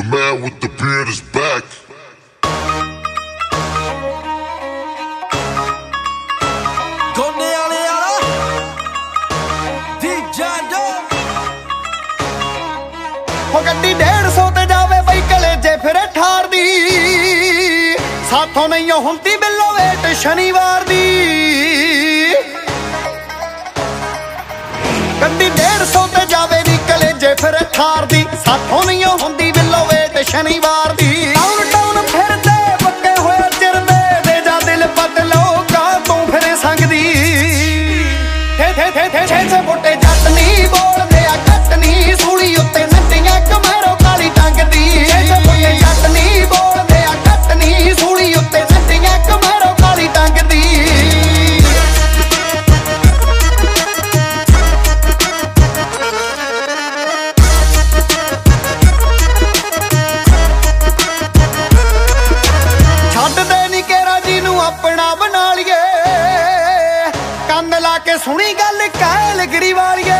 The man with the beard is back. ਗੋਨੇ ਵਾਲੇ ਵਾਲਾ ਦੀ ਜਾਂਡੋ ਹੋ ਗੱਡੀ 150 ਤੇ ਜਾਵੇ ਬਈ ਕਲੇਜੇ ਫਿਰੇ ਠਾਰ ਦੀ। ਸਾਥੋਂ ਨਹੀਂ ਹੁੰਦੀ ਬਿੱਲੋ ਵੇਟ ਸ਼ਨੀਵਾਰ ਦੀ। ਗੱਡੀ 150 ਤੇ ਜਾਵੇ ਨੀ ਕਲੇਜੇ ਫਿਰੇ ਦੀ ਸਾਥੋਂ ਨਹੀਂ ਹੁੰਦੀ ਬਿੱਲੋ ਵੇਟ ਸ਼ਨੀਵਾਰ ਦੀ। ਟਾਊਨ ਨੂੰ ਆਪਣਾ ਬਣਾ ਲਈਏ। ਕੰਨ ਲਾ ਕੇ ਸੁਣੀ ਗੱਲ ਕਾਇਲ ਗਰੀ ਵਾਲੀਏ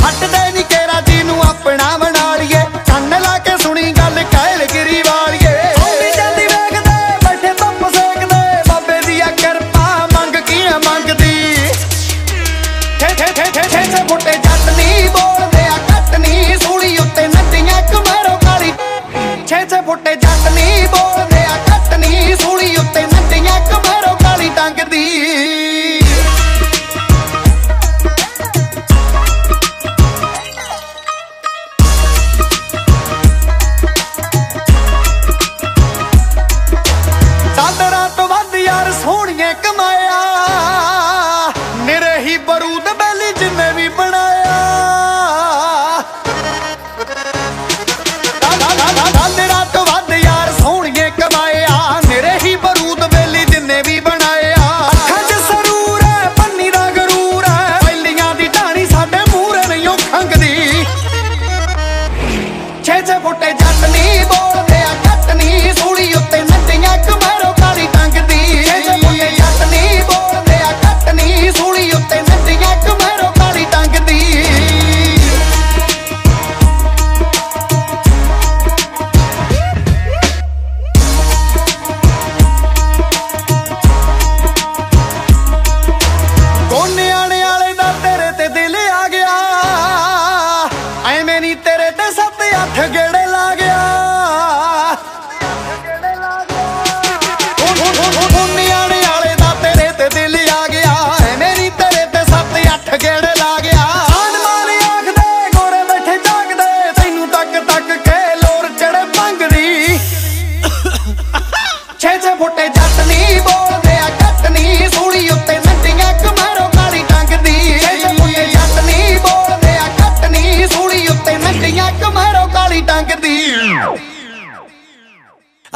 ਛੱਡ ਦੇ ਨੀ ਕੇਰਾ ਜੀ ਨੂੰ ਆਪਣਾ ਬਣਾ ਲਈਏ। ਕੰਨ ਲਾ ਕੇ ਸੁਣੀ ਗੱਲ ਕਾਇਲ ਗਰੀ ਵਾਲੀਏ ਫੁੱਟੇ ਜਾਂਦੀ ਵੇਖਦੇ ਬੋਲਦੇ। ਛੇ ਜੱਟ ਨਹੀਂ ਬੋਲਦੇ ਆ ਕੱਟ ਨਹੀਂ ਸੂਲੀ ਉੱਤੇ ਨੱਟੀਆਂ ਕਮਰੋ ਕਾਲੀ ਟੰਗ ਦੀ ਡਾਲਰਾਂ ਤੋਂ ਵੱਧ ਯਾਰ ਸੋਹਣੀਏ ਕਮਾਏ।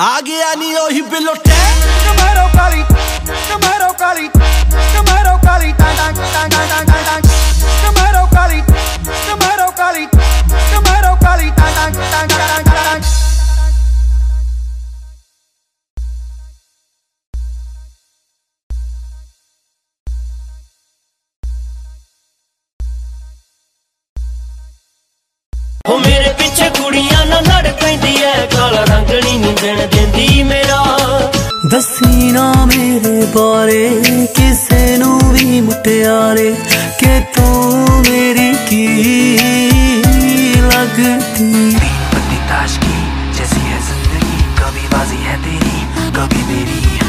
ਆ ਗਿਆ ਨੀ ਉਹੀ ਬਿਲੋਟੇ ਕਮਰੋ ਕਾਲੀ ਕਮਰੋ ਕਾਲੀ ਕਮਰੋ ਕਾਲੀ ਟੰਗ ਟੰਗ ਟੰਗ ਟੰਗ ਟੰਗ ਟੰਗ ਵਜਣ ਦਿੰਦੀ ਮੇਰਾ। ਦੱਸੀ ਨਾ ਮੇਰੇ ਬਾਰੇ ਕਿਸੇ ਨੂੰ ਵੀ ਮੁਟਿਆਰੇ ਕਿ ਤੂੰ ਮੇਰੀ ਕੀ ਲੱਗਦੀ? ਪਤੀ ਤਾਸ਼ ਕੀ ਜੈਸੀ ਹੈ ਜ਼ਿੰਦਗੀ ਕਭੀ ਬਾਜ਼ੀ ਹੈ ਤੇਰੀ ਕਭੀ ਮੇਰੀ